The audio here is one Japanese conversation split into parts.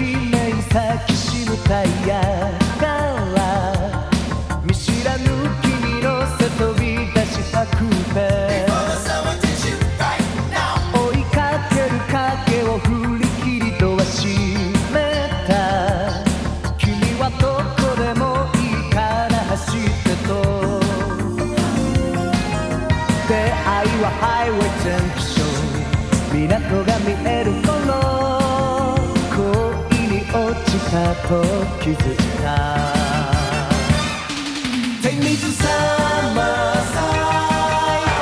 悲さきしむタイヤから見知らぬ君の背飛び出したくて追いかける影を振り切りとはしめた。君はどこでもいいから走ってと。出会いはハイウェイジャンクション港が見えると気づいた。天水さまさ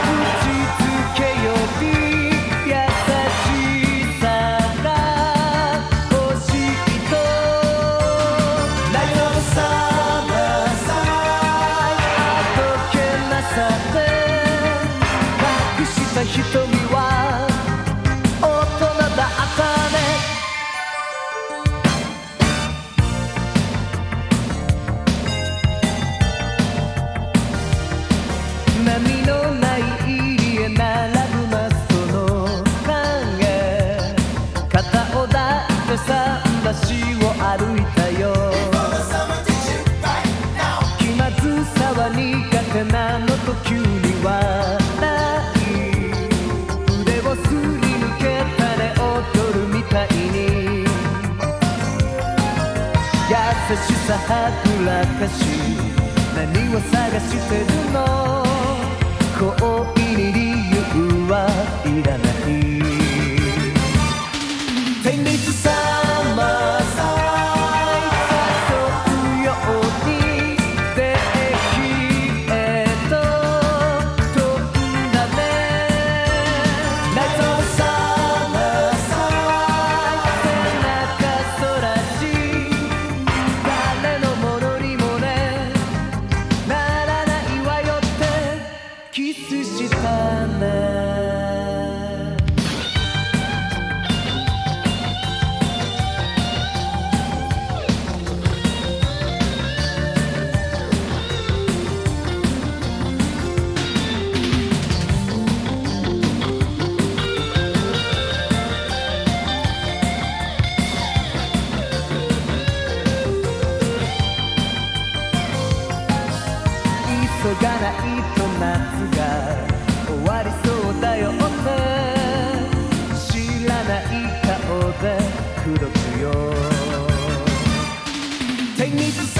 打ちつけより優しさが欲しいとライオンさまさあどけなさで隠した瞳優しさはぐらかし何を探してるの？恋に理由はいらない。天律さまキスしたね急がないと夏 need to